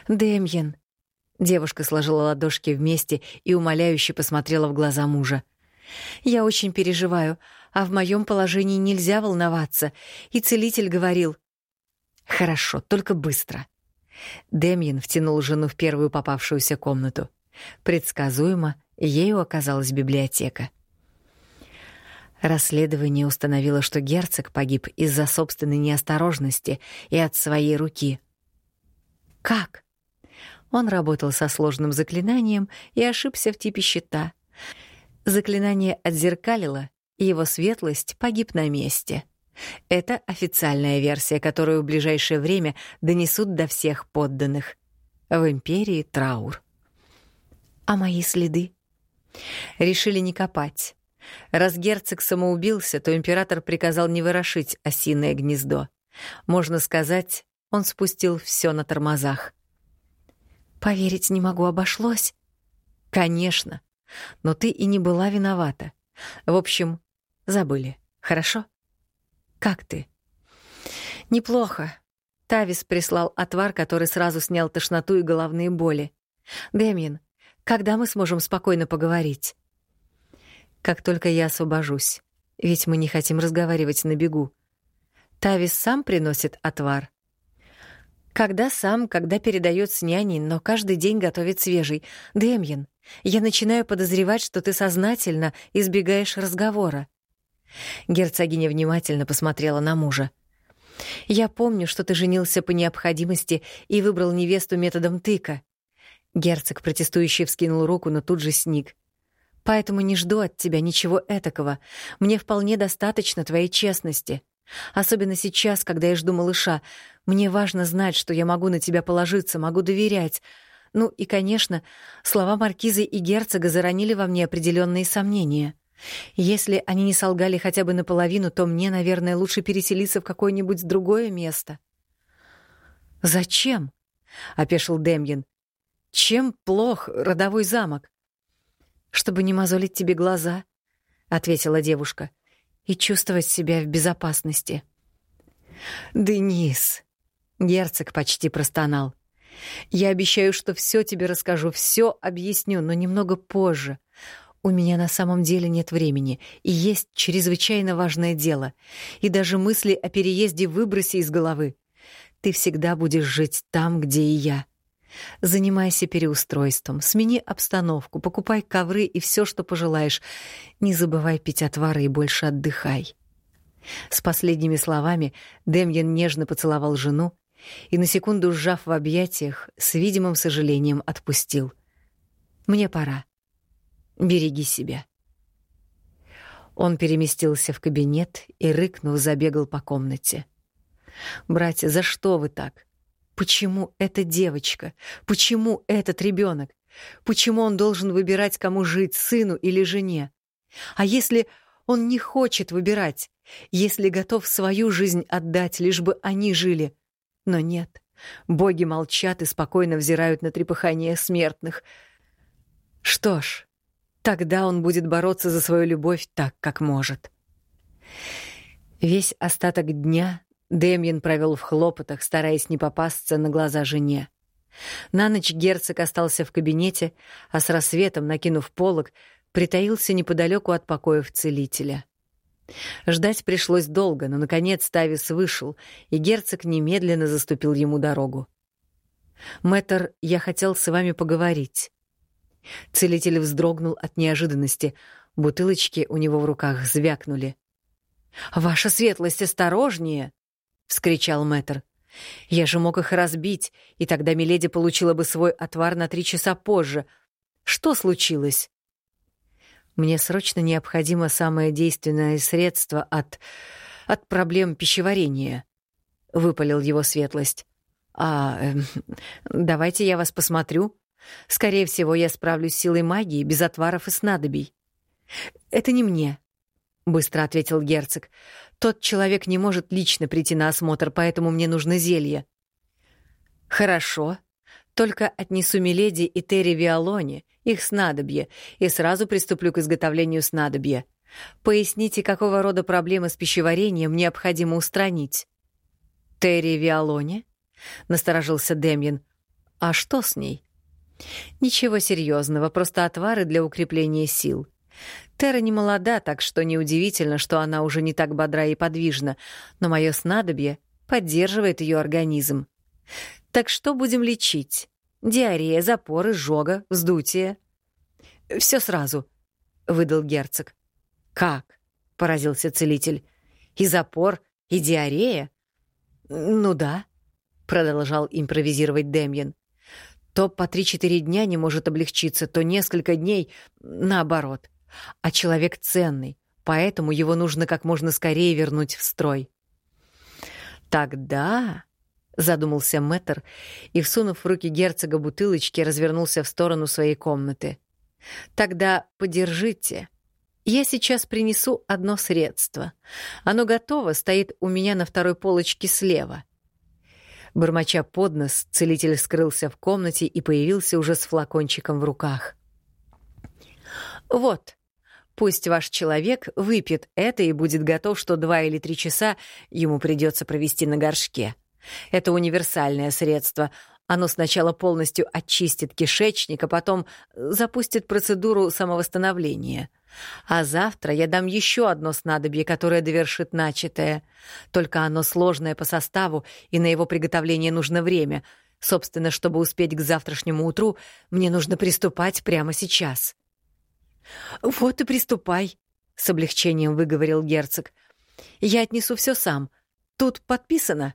«Демьян», — девушка сложила ладошки вместе и умоляюще посмотрела в глаза мужа. «Я очень переживаю, а в моем положении нельзя волноваться, и целитель говорил. «Хорошо, только быстро». Демьян втянул жену в первую попавшуюся комнату. Предсказуемо, ею оказалась библиотека. Расследование установило, что герцог погиб из-за собственной неосторожности и от своей руки. Как? Он работал со сложным заклинанием и ошибся в типе щита. Заклинание отзеркалило его светлость погиб на месте. Это официальная версия, которую в ближайшее время донесут до всех подданных. В империи траур. А мои следы? Решили не копать. Раз герцог самоубился, то император приказал не ворошить осиное гнездо. Можно сказать, он спустил все на тормозах. «Поверить не могу, обошлось?» «Конечно. Но ты и не была виновата. В общем, Забыли. Хорошо? Как ты? Неплохо. Тавис прислал отвар, который сразу снял тошноту и головные боли. Демьян, когда мы сможем спокойно поговорить? Как только я освобожусь. Ведь мы не хотим разговаривать на бегу. Тавис сам приносит отвар. Когда сам, когда передает с няней, но каждый день готовит свежий. Демьян, я начинаю подозревать, что ты сознательно избегаешь разговора. Герцогиня внимательно посмотрела на мужа. «Я помню, что ты женился по необходимости и выбрал невесту методом тыка». Герцог протестующий вскинул руку, но тут же сник. «Поэтому не жду от тебя ничего этакого. Мне вполне достаточно твоей честности. Особенно сейчас, когда я жду малыша. Мне важно знать, что я могу на тебя положиться, могу доверять. Ну и, конечно, слова маркизы и герцога заронили во мне определенные сомнения». Если они не солгали хотя бы наполовину, то мне, наверное, лучше переселиться в какое-нибудь другое место. «Зачем?» — опешил Демьян. «Чем плох родовой замок?» «Чтобы не мозолить тебе глаза», — ответила девушка, — «и чувствовать себя в безопасности». «Денис», — герцог почти простонал, — «я обещаю, что все тебе расскажу, все объясню, но немного позже. У меня на самом деле нет времени, и есть чрезвычайно важное дело. И даже мысли о переезде выброси из головы. Ты всегда будешь жить там, где и я. Занимайся переустройством, смени обстановку, покупай ковры и все, что пожелаешь. Не забывай пить отвары и больше отдыхай. С последними словами Демьян нежно поцеловал жену и, на секунду сжав в объятиях, с видимым сожалением отпустил. «Мне пора. Береги себя. Он переместился в кабинет и, рыкнув, забегал по комнате. «Братья, за что вы так? Почему эта девочка? Почему этот ребенок? Почему он должен выбирать, кому жить, сыну или жене? А если он не хочет выбирать, если готов свою жизнь отдать, лишь бы они жили? Но нет, боги молчат и спокойно взирают на трепыхание смертных. Что ж, тогда он будет бороться за свою любовь так, как может. Весь остаток дня Демьян провел в хлопотах, стараясь не попасться на глаза жене. На ночь герцог остался в кабинете, а с рассветом, накинув полог, притаился неподалеку от покоев целителя. Ждать пришлось долго, но, наконец, Тавис вышел, и герцог немедленно заступил ему дорогу. «Мэтр, я хотел с вами поговорить». Целитель вздрогнул от неожиданности. Бутылочки у него в руках звякнули. «Ваша светлость, осторожнее!» — вскричал мэтр. «Я же мог их разбить, и тогда Миледи получила бы свой отвар на три часа позже. Что случилось?» Мне срочно необходимо самое действенное средство от... от проблем пищеварения», — выпалил его светлость. «А, э, давайте я вас посмотрю. Скорее всего, я справлюсь силой магии, без отваров и снадобий». «Это не мне», — быстро ответил герцог. «Тот человек не может лично прийти на осмотр, поэтому мне нужно зелье». «Хорошо», только отнесу Миледи и Терри Виолоне их снадобье и сразу приступлю к изготовлению снадобья. Поясните, какого рода проблемы с пищеварением необходимо устранить. Терри Виолоне? Насторожился Демьян. А что с ней? Ничего серьезного, просто отвары для укрепления сил. Терра не молода, так что неудивительно, что она уже не так бодра и подвижна, но мое снадобье поддерживает ее организм. Так что будем лечить? Диарея, запор, изжога, вздутие. Все сразу, выдал герцог. Как? поразился целитель. И запор, и диарея? Ну да, продолжал импровизировать Демьян. То по три-четыре дня не может облегчиться, то несколько дней наоборот. А человек ценный, поэтому его нужно как можно скорее вернуть в строй. Тогда задумался Мэтр и, всунув в руки герцога бутылочки, развернулся в сторону своей комнаты. Тогда подержите. Я сейчас принесу одно средство. Оно готово, стоит у меня на второй полочке слева. Бормоча под нос, целитель скрылся в комнате и появился уже с флакончиком в руках. «Вот, пусть ваш человек выпьет это и будет готов, что два или три часа ему придется провести на горшке», это универсальное средство. Оно сначала полностью очистит кишечник, а потом запустит процедуру самовосстановления. А завтра я дам еще одно снадобье, которое довершит начатое. Только оно сложное по составу, и на его приготовление нужно время. Собственно, чтобы успеть к завтрашнему утру, мне нужно приступать прямо сейчас. «Вот и приступай», — с облегчением выговорил герцог. «Я отнесу все сам. Тут подписано».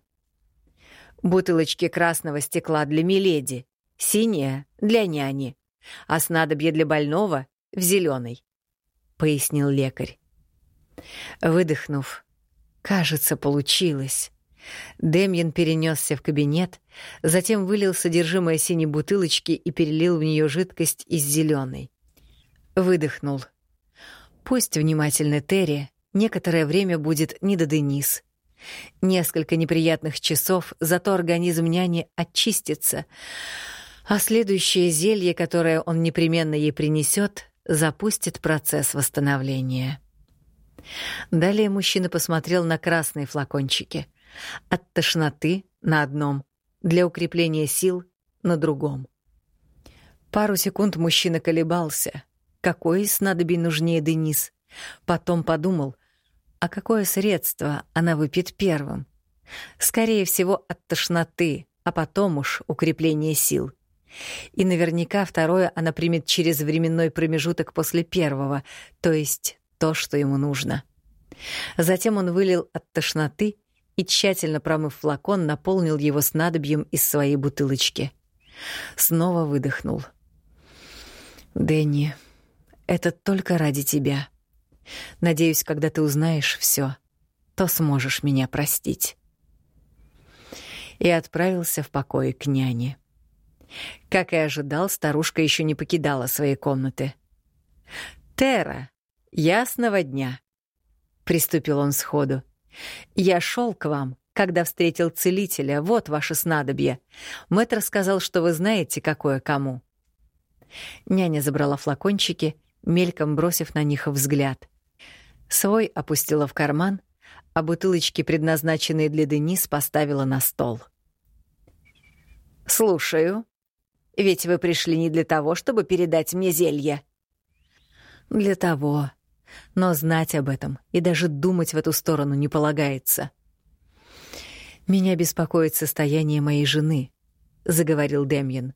Бутылочки красного стекла для Миледи, синяя — для няни, а снадобье для больного — в зеленой, — пояснил лекарь. Выдохнув, кажется, получилось. Демьян перенесся в кабинет, затем вылил содержимое синей бутылочки и перелил в нее жидкость из зеленой. Выдохнул. Пусть внимательный Терри некоторое время будет не до Денис. Несколько неприятных часов, зато организм няни очистится, а следующее зелье, которое он непременно ей принесет, запустит процесс восстановления. Далее мужчина посмотрел на красные флакончики. От тошноты на одном, для укрепления сил на другом. Пару секунд мужчина колебался. Какой из снадобий нужнее Денис? Потом подумал, а какое средство она выпьет первым? Скорее всего, от тошноты, а потом уж укрепление сил. И наверняка второе она примет через временной промежуток после первого, то есть то, что ему нужно. Затем он вылил от тошноты и, тщательно промыв флакон, наполнил его снадобьем из своей бутылочки. Снова выдохнул. «Дэнни, это только ради тебя», Надеюсь, когда ты узнаешь все, то сможешь меня простить. И отправился в покое к няне. Как и ожидал, старушка еще не покидала своей комнаты. «Тера, ясного дня!» — приступил он сходу. «Я шел к вам, когда встретил целителя. Вот ваше снадобье. Мэтр сказал, что вы знаете, какое кому». Няня забрала флакончики, мельком бросив на них взгляд. Свой опустила в карман, а бутылочки, предназначенные для Денис, поставила на стол. «Слушаю. Ведь вы пришли не для того, чтобы передать мне зелье». «Для того. Но знать об этом и даже думать в эту сторону не полагается». «Меня беспокоит состояние моей жены», — заговорил Демьян.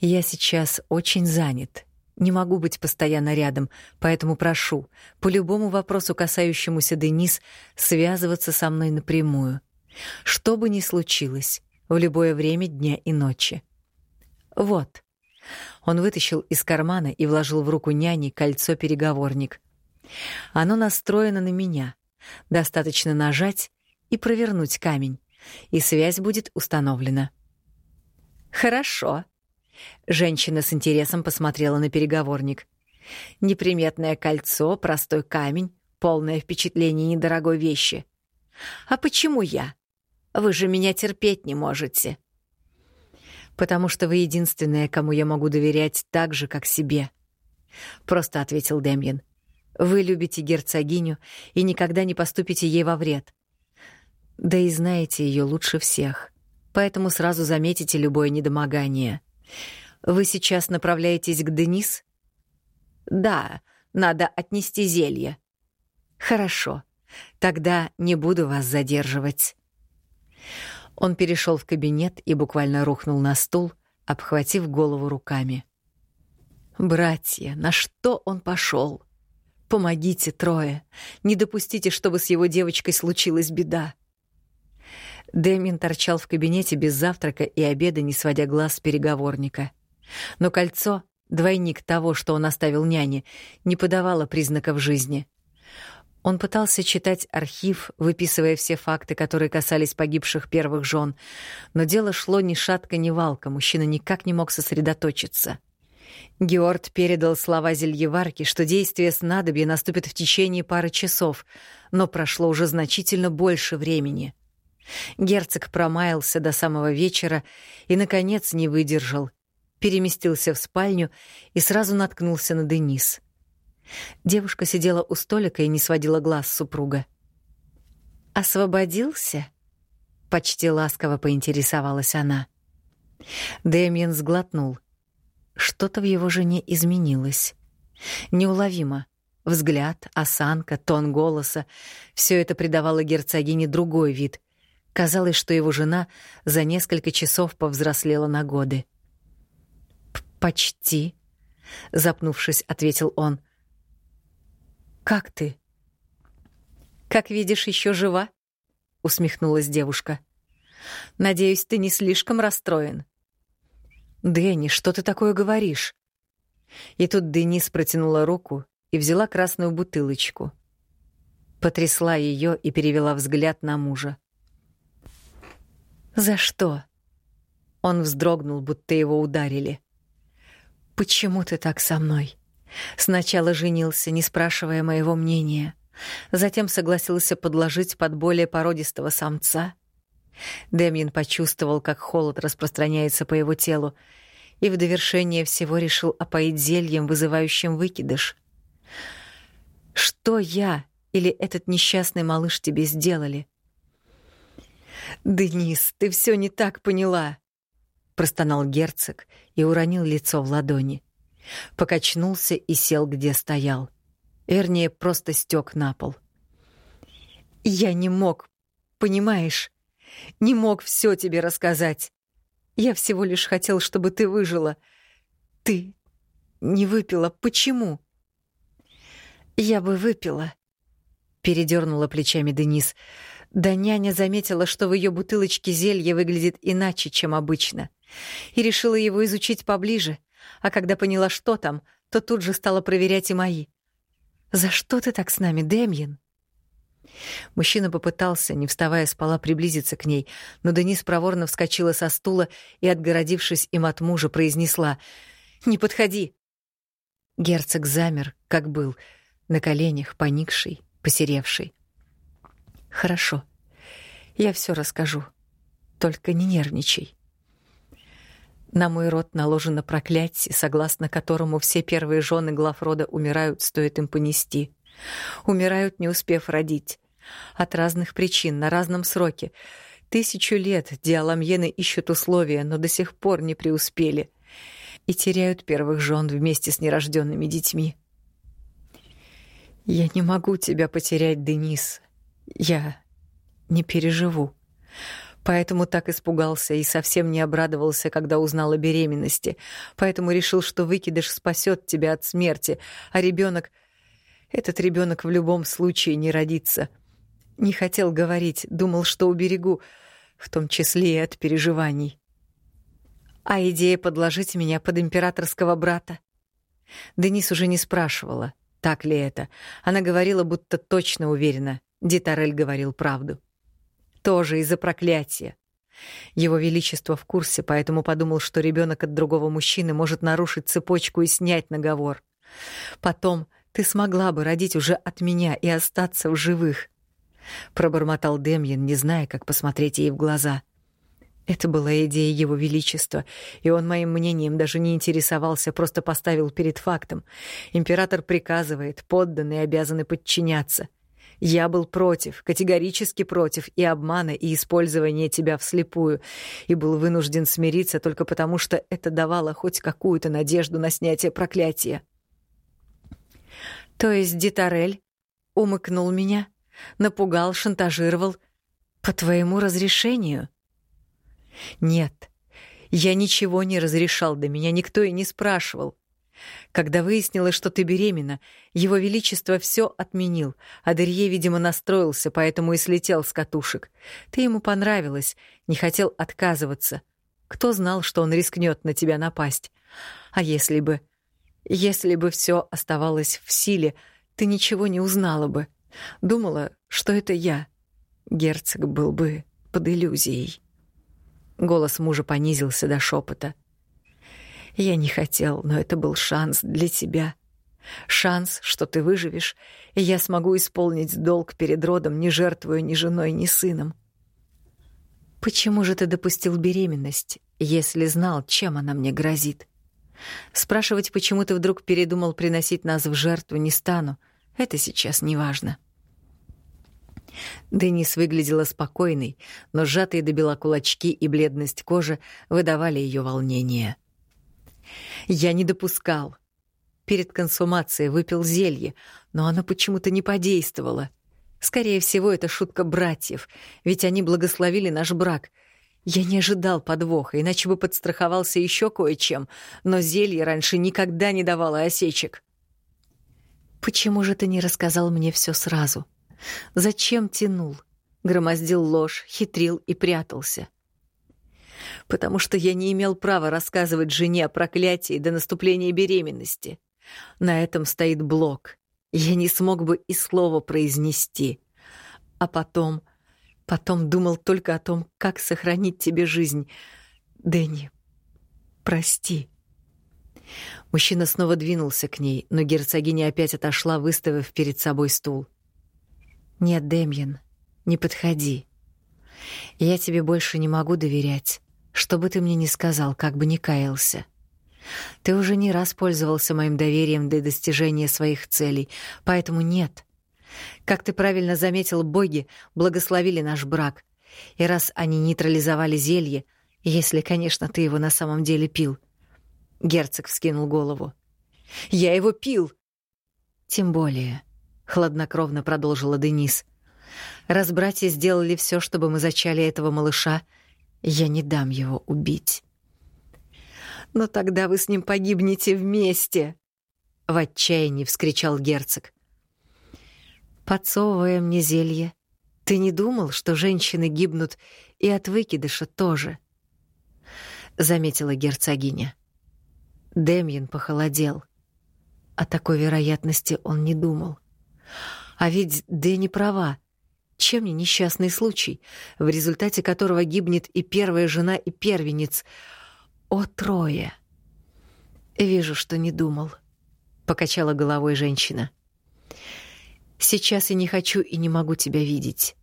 «Я сейчас очень занят. Не могу быть постоянно рядом, поэтому прошу, по любому вопросу, касающемуся Денис, связываться со мной напрямую. Что бы ни случилось, в любое время дня и ночи. Вот. Он вытащил из кармана и вложил в руку няни кольцо-переговорник. Оно настроено на меня. Достаточно нажать и провернуть камень, и связь будет установлена. «Хорошо», Женщина с интересом посмотрела на переговорник. Неприметное кольцо, простой камень, полное впечатление недорогой вещи. А почему я? Вы же меня терпеть не можете. Потому что вы единственная, кому я могу доверять так же, как себе. Просто ответил Демьян. Вы любите герцогиню и никогда не поступите ей во вред. Да и знаете ее лучше всех. Поэтому сразу заметите любое недомогание. Вы сейчас направляетесь к Денис? Да, надо отнести зелье. Хорошо. Тогда не буду вас задерживать. Он перешел в кабинет и буквально рухнул на стул, обхватив голову руками. Братья, на что он пошел? Помогите, трое. Не допустите, чтобы с его девочкой случилась беда. Дэмин торчал в кабинете без завтрака и обеда, не сводя глаз с переговорника. Но кольцо, двойник того, что он оставил няне, не подавало признаков жизни. Он пытался читать архив, выписывая все факты, которые касались погибших первых жен, но дело шло ни шатко, ни валко, мужчина никак не мог сосредоточиться. Георг передал слова зельеварки, что действие снадобья наступит в течение пары часов, но прошло уже значительно больше времени — Герцог промаялся до самого вечера и, наконец, не выдержал. Переместился в спальню и сразу наткнулся на Денис. Девушка сидела у столика и не сводила глаз с супруга. «Освободился?» — почти ласково поинтересовалась она. Дэмиен сглотнул. Что-то в его жене изменилось. Неуловимо. Взгляд, осанка, тон голоса — все это придавало герцогине другой вид, Казалось, что его жена за несколько часов повзрослела на годы. «Почти», — запнувшись, ответил он. «Как ты?» «Как видишь, еще жива», — усмехнулась девушка. «Надеюсь, ты не слишком расстроен». «Дэнни, что ты такое говоришь?» И тут Денис протянула руку и взяла красную бутылочку. Потрясла ее и перевела взгляд на мужа. «За что?» Он вздрогнул, будто его ударили. «Почему ты так со мной?» Сначала женился, не спрашивая моего мнения. Затем согласился подложить под более породистого самца. Демьян почувствовал, как холод распространяется по его телу, и в довершение всего решил опоить зельем, вызывающим выкидыш. «Что я или этот несчастный малыш тебе сделали?» «Денис, ты все не так поняла!» Простонал герцог и уронил лицо в ладони. Покачнулся и сел, где стоял. Вернее, просто стек на пол. «Я не мог, понимаешь? Не мог все тебе рассказать. Я всего лишь хотел, чтобы ты выжила. Ты не выпила. Почему?» «Я бы выпила», — передернула плечами Денис. Да няня заметила, что в ее бутылочке зелье выглядит иначе, чем обычно, и решила его изучить поближе, а когда поняла, что там, то тут же стала проверять и мои. За что ты так с нами, Демьян?» Мужчина попытался, не вставая с пола, приблизиться к ней, но Денис проворно вскочила со стула и, отгородившись им от мужа, произнесла «Не подходи!». Герцог замер, как был, на коленях, поникший, посеревший. «Хорошо, я все расскажу, только не нервничай». На мой род наложено проклятие, согласно которому все первые жены глав рода умирают, стоит им понести. Умирают, не успев родить. От разных причин, на разном сроке. Тысячу лет диаламьены ищут условия, но до сих пор не преуспели. И теряют первых жен вместе с нерожденными детьми. «Я не могу тебя потерять, Денис. Я не переживу. Поэтому так испугался и совсем не обрадовался, когда узнал о беременности. Поэтому решил, что выкидыш спасет тебя от смерти, а ребенок, Этот ребенок в любом случае не родится. Не хотел говорить, думал, что уберегу, в том числе и от переживаний. А идея подложить меня под императорского брата? Денис уже не спрашивала, так ли это. Она говорила, будто точно уверена. Дитарель говорил правду. Тоже из-за проклятия. Его Величество в курсе, поэтому подумал, что ребенок от другого мужчины может нарушить цепочку и снять наговор. Потом ты смогла бы родить уже от меня и остаться в живых. Пробормотал Демьян, не зная, как посмотреть ей в глаза. Это была идея его величества, и он моим мнением даже не интересовался, просто поставил перед фактом. Император приказывает, подданные обязаны подчиняться — я был против, категорически против и обмана, и использования тебя вслепую, и был вынужден смириться только потому, что это давало хоть какую-то надежду на снятие проклятия. То есть Дитарель умыкнул меня, напугал, шантажировал по твоему разрешению? Нет, я ничего не разрешал, до меня никто и не спрашивал. Когда выяснилось, что ты беременна, его величество все отменил, а Дерье, видимо, настроился, поэтому и слетел с катушек. Ты ему понравилась, не хотел отказываться. Кто знал, что он рискнет на тебя напасть? А если бы... Если бы все оставалось в силе, ты ничего не узнала бы. Думала, что это я. Герцог был бы под иллюзией. Голос мужа понизился до шепота. Я не хотел, но это был шанс для тебя. Шанс, что ты выживешь, и я смогу исполнить долг перед родом, не жертвуя ни женой, ни сыном. Почему же ты допустил беременность, если знал, чем она мне грозит? Спрашивать, почему ты вдруг передумал приносить нас в жертву, не стану. Это сейчас не важно. Денис выглядела спокойной, но сжатые до бела кулачки и бледность кожи выдавали ее волнение. Я не допускал. Перед консумацией выпил зелье, но оно почему-то не подействовало. Скорее всего, это шутка братьев, ведь они благословили наш брак. Я не ожидал подвоха, иначе бы подстраховался еще кое-чем, но зелье раньше никогда не давало осечек. Почему же ты не рассказал мне все сразу? Зачем тянул? Громоздил ложь, хитрил и прятался. — потому что я не имел права рассказывать жене о проклятии до наступления беременности. На этом стоит блок. Я не смог бы и слова произнести. А потом... Потом думал только о том, как сохранить тебе жизнь. Дэнни, прости. Мужчина снова двинулся к ней, но герцогиня опять отошла, выставив перед собой стул. «Нет, Демьян, не подходи. Я тебе больше не могу доверять. Что бы ты мне ни сказал, как бы ни каялся. Ты уже не раз пользовался моим доверием для достижения своих целей, поэтому нет. Как ты правильно заметил, боги благословили наш брак. И раз они нейтрализовали зелье, если, конечно, ты его на самом деле пил. Герцог вскинул голову. Я его пил. Тем более, хладнокровно продолжила Денис. Раз братья сделали все, чтобы мы зачали этого малыша, — я не дам его убить. Но тогда вы с ним погибнете вместе, в отчаянии вскричал герцог. Подсовывая мне зелье, ты не думал, что женщины гибнут и от выкидыша тоже? заметила герцогиня. Демьян похолодел. о такой вероятности он не думал. А ведь Дэнни права. Чем не несчастный случай, в результате которого гибнет и первая жена, и первенец. О, трое! Вижу, что не думал. Покачала головой женщина. Сейчас я не хочу и не могу тебя видеть.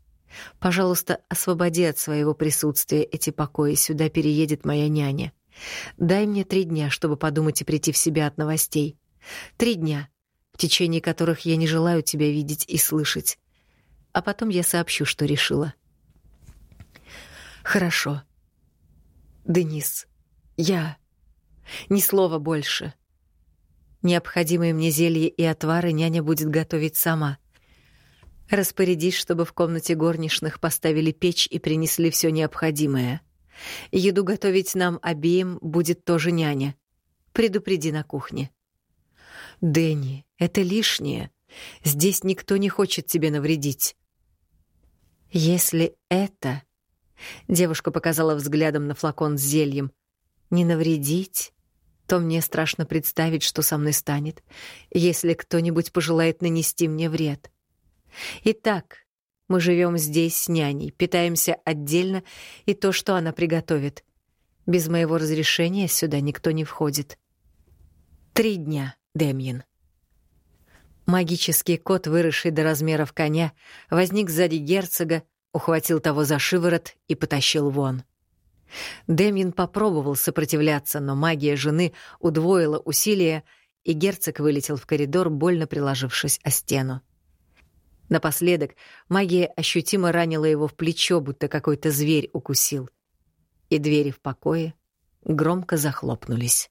Пожалуйста, освободи от своего присутствия эти покои, сюда переедет моя няня. Дай мне три дня, чтобы подумать и прийти в себя от новостей. Три дня, в течение которых я не желаю тебя видеть и слышать. А потом я сообщу, что решила. Хорошо. Денис, я... Ни слова больше. Необходимые мне зелья и отвары няня будет готовить сама. Распорядись, чтобы в комнате горничных поставили печь и принесли все необходимое. Еду готовить нам обеим будет тоже няня. Предупреди на кухне. Дэнни, это лишнее. Здесь никто не хочет тебе навредить. Если это... Девушка показала взглядом на флакон с зельем. Не навредить, то мне страшно представить, что со мной станет, если кто-нибудь пожелает нанести мне вред. Итак, мы живем здесь с няней, питаемся отдельно, и то, что она приготовит. Без моего разрешения сюда никто не входит. Три дня. Демьян. Магический кот, выросший до размеров коня, возник сзади герцога, ухватил того за шиворот и потащил вон. Демьян попробовал сопротивляться, но магия жены удвоила усилия, и герцог вылетел в коридор, больно приложившись о стену. Напоследок магия ощутимо ранила его в плечо, будто какой-то зверь укусил. И двери в покое громко захлопнулись.